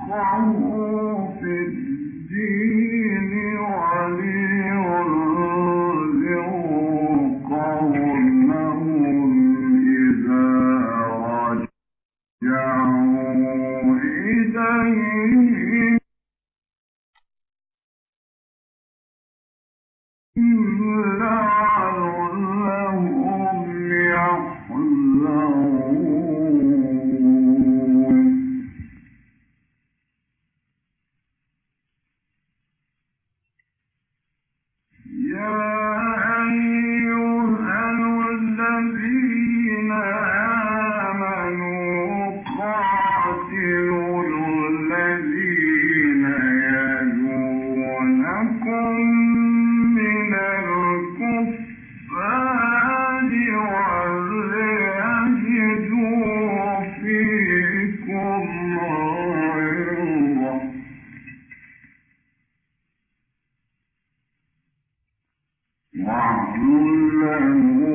ليتفقهوا في الدين. وهو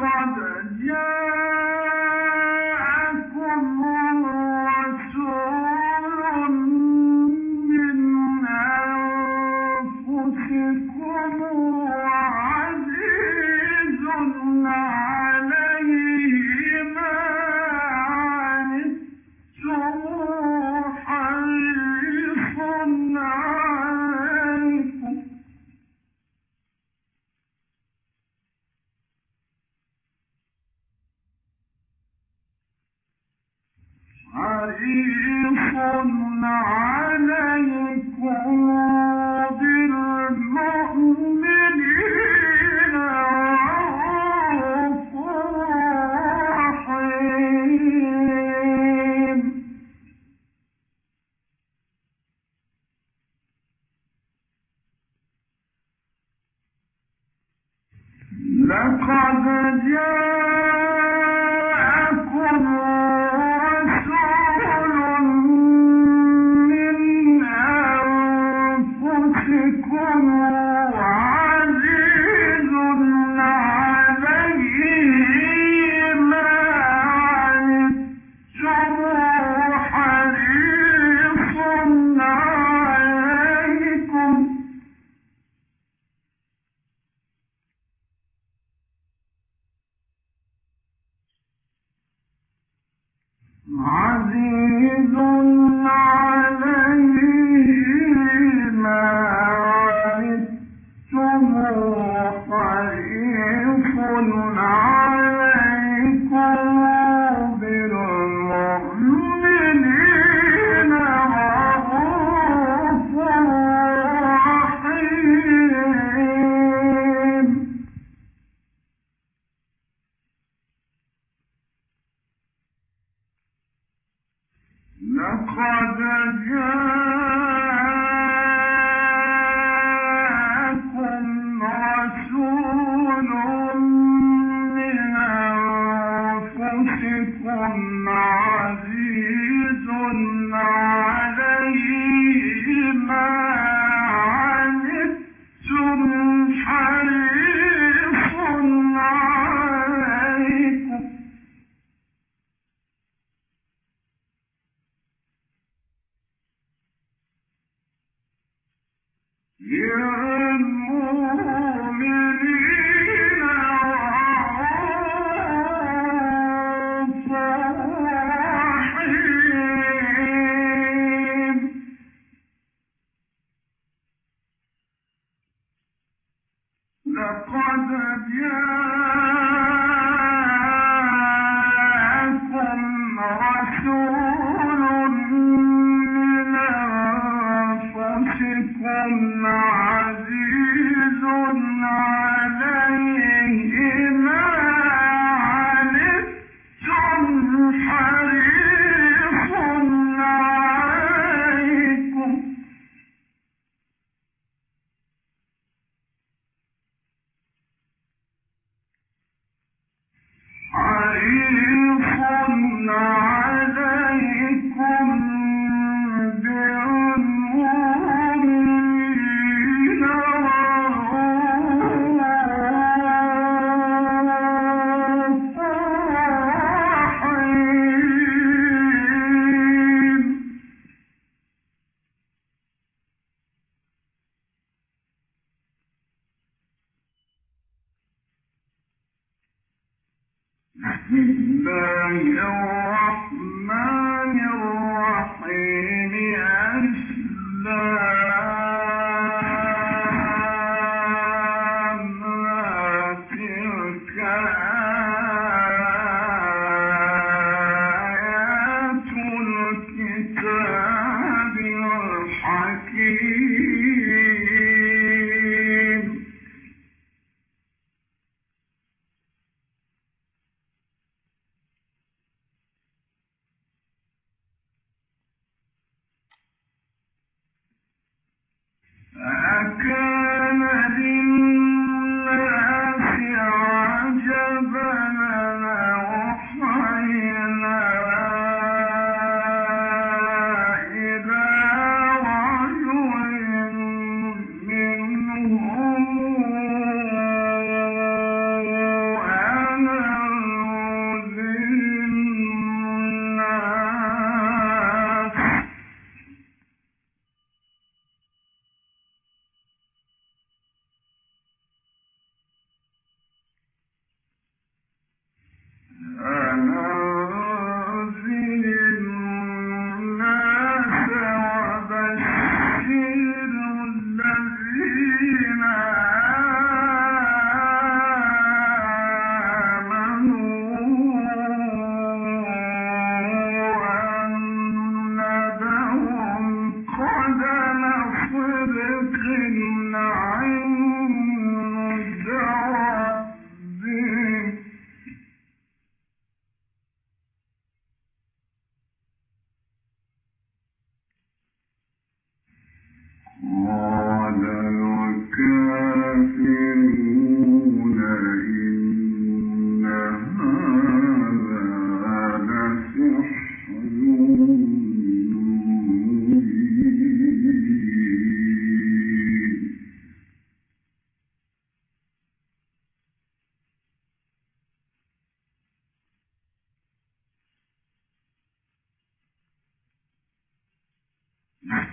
crowd good.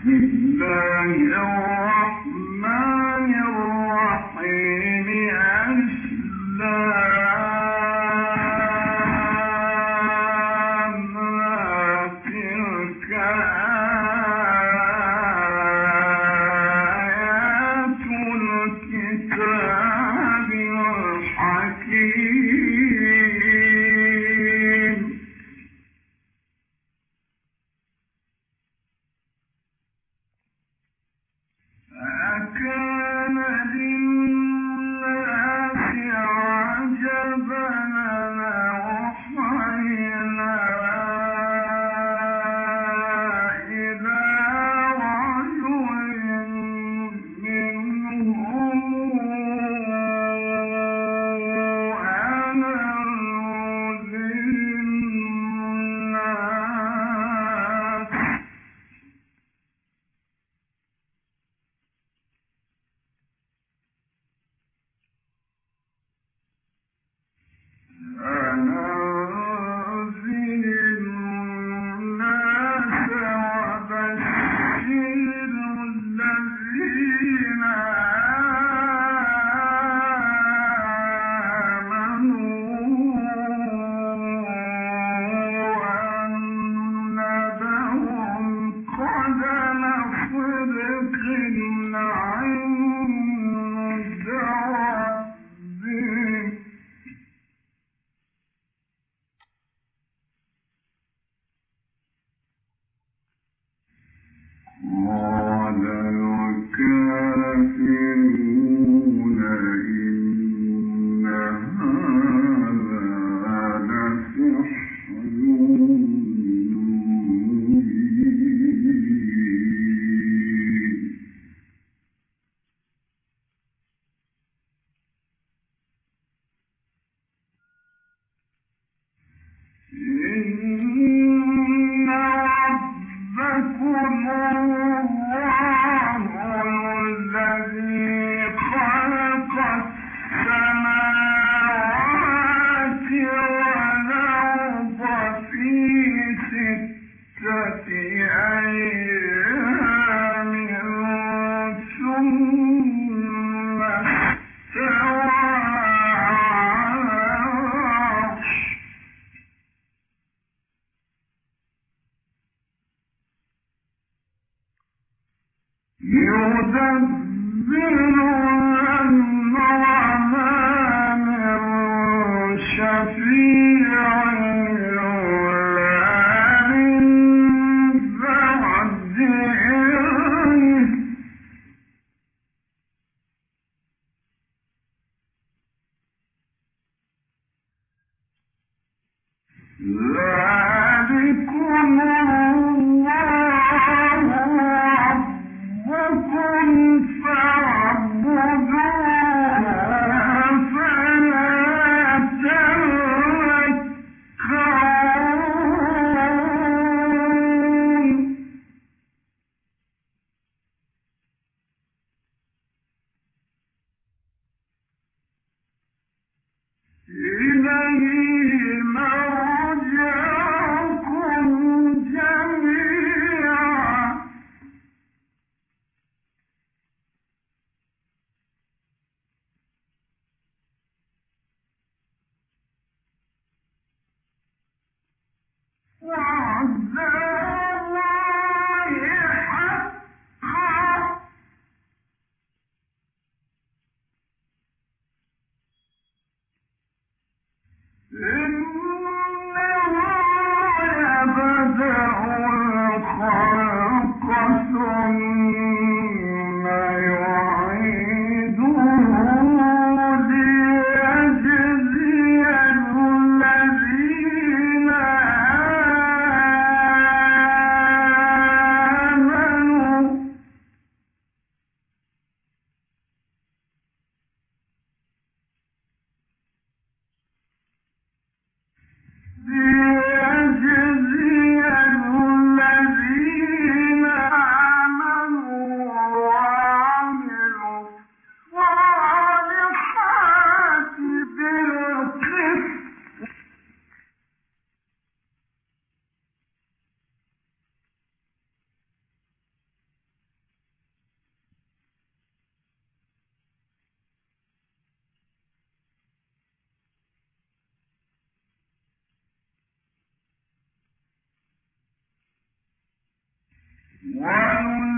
الله الرحمن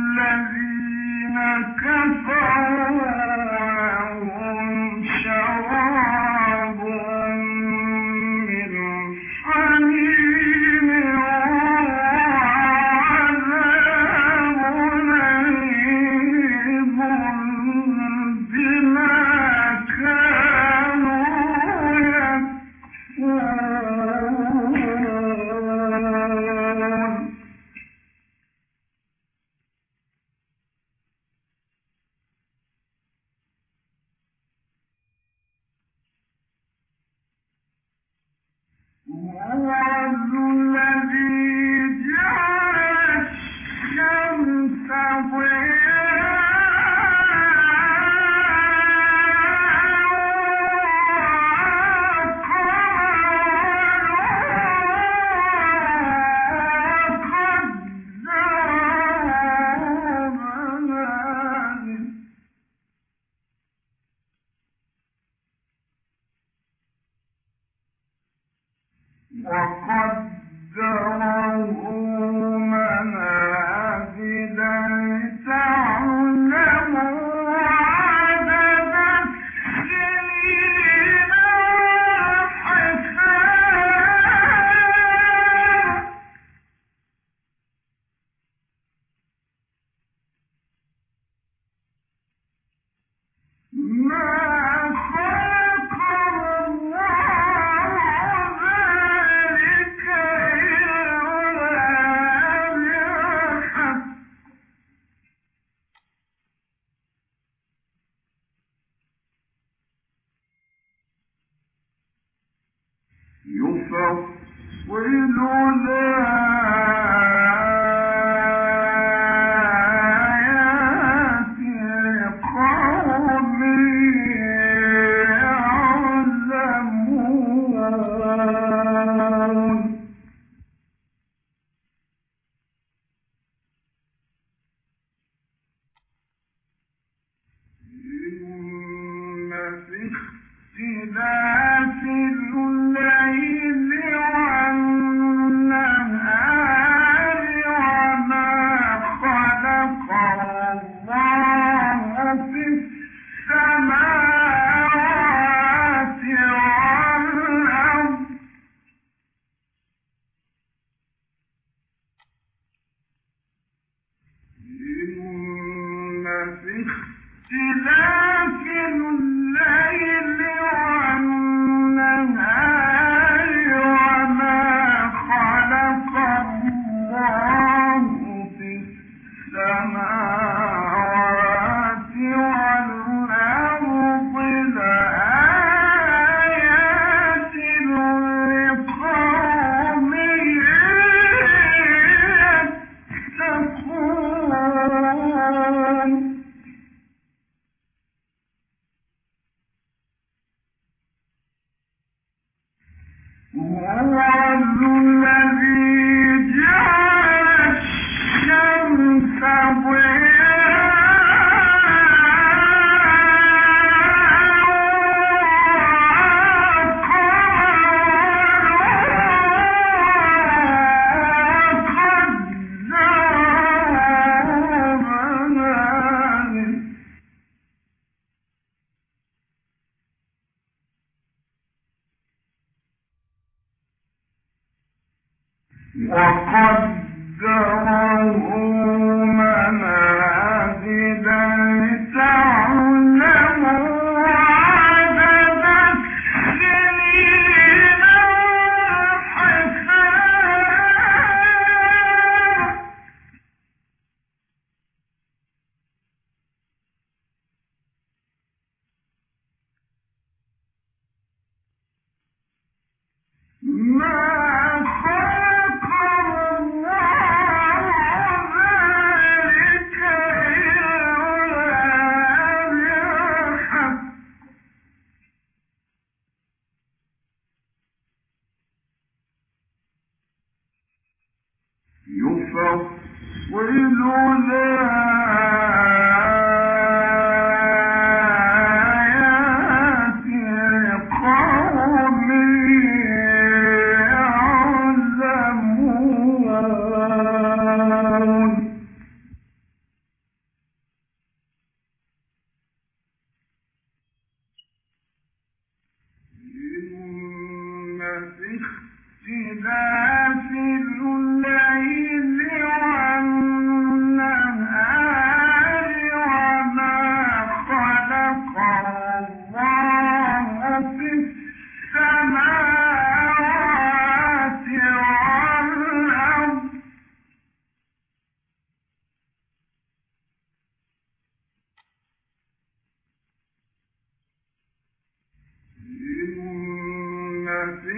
اختلاف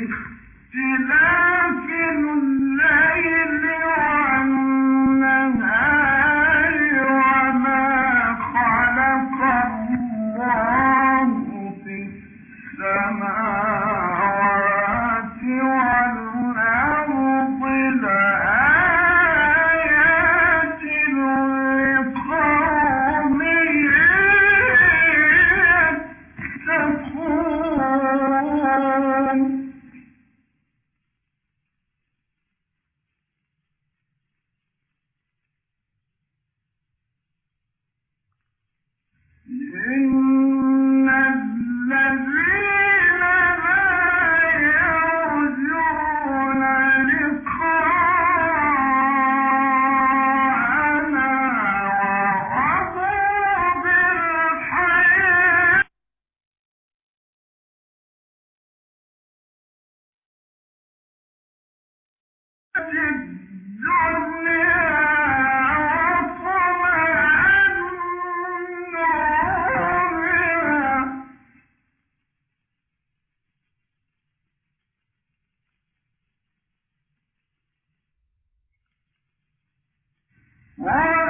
Thank you. Right.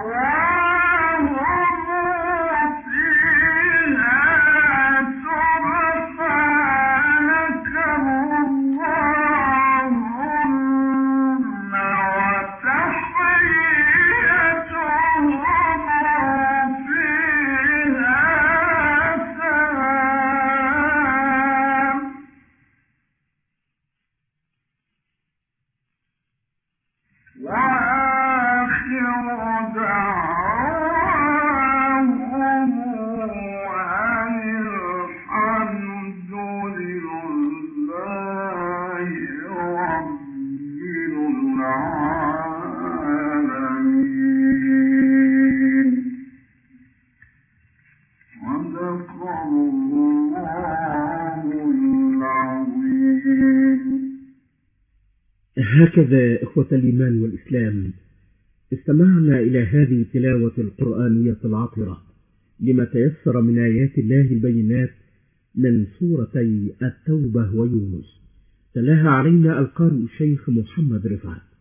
الله هكذا إخوة الإيمان والإسلام استمعنا إلى هذه التلاوة القرآنية العطرة لما تيسر من آيات الله البينات من سورتي التوبة ويونس. تلاها علينا القارئ الشيخ محمد رفعت.